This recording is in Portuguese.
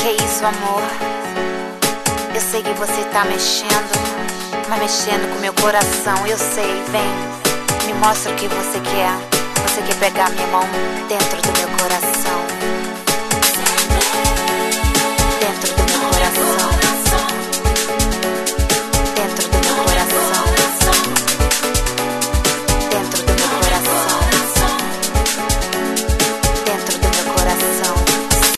Que isso, amor. Eu sei que você tá mexendo, mas mexendo com meu coração. Eu sei, vem, me mostra o que você quer. Você quer pegar minha mão dentro do meu coração.